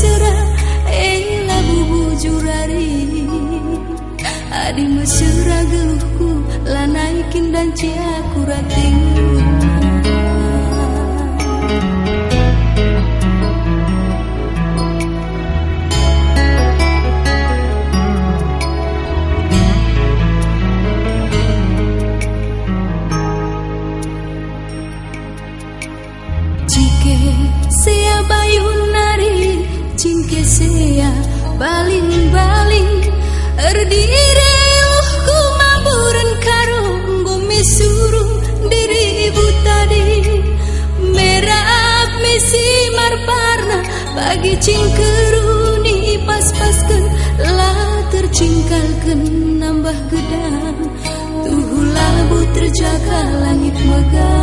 mesra Ela eh, bubu jurari Adi mesra geluhku Lanaikin dan ciaku rating Cinke sea baling-baling Erdiri Bagi cingkeruni pas-paskan Lah tercingkalkan nambah gedang. Tuh labu terjaga langit megah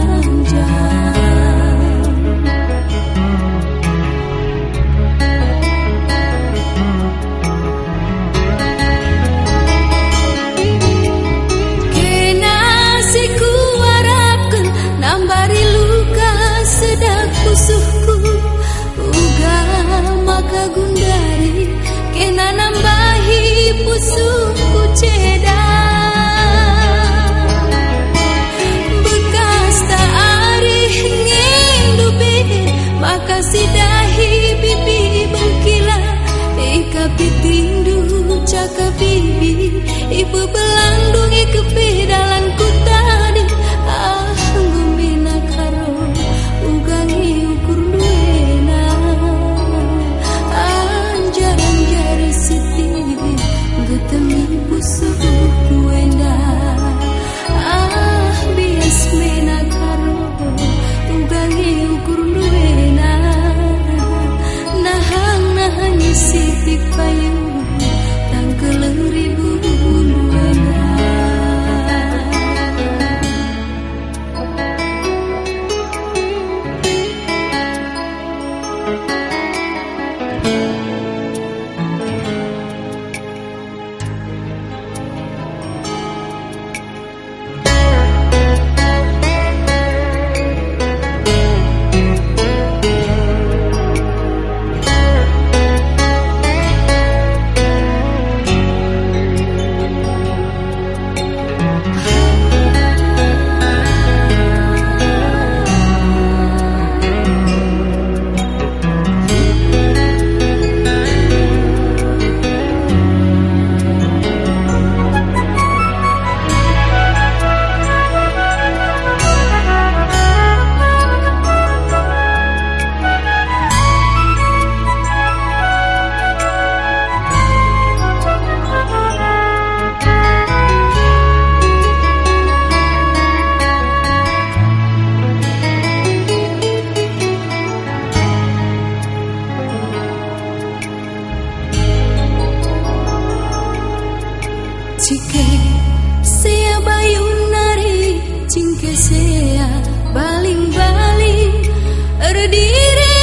Chike sea bayung nari cingke sea baling-baling Erdiri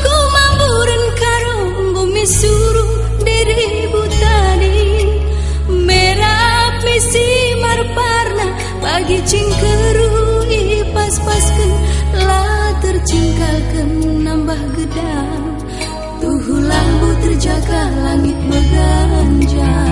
ku mamburan karung Bumi suruh diri butani Merap misi marparna Pagi cingkeru ipas-pasken Lah tercingkalkan nambah gedang. Tuhu lambu terjaga langit berganjang.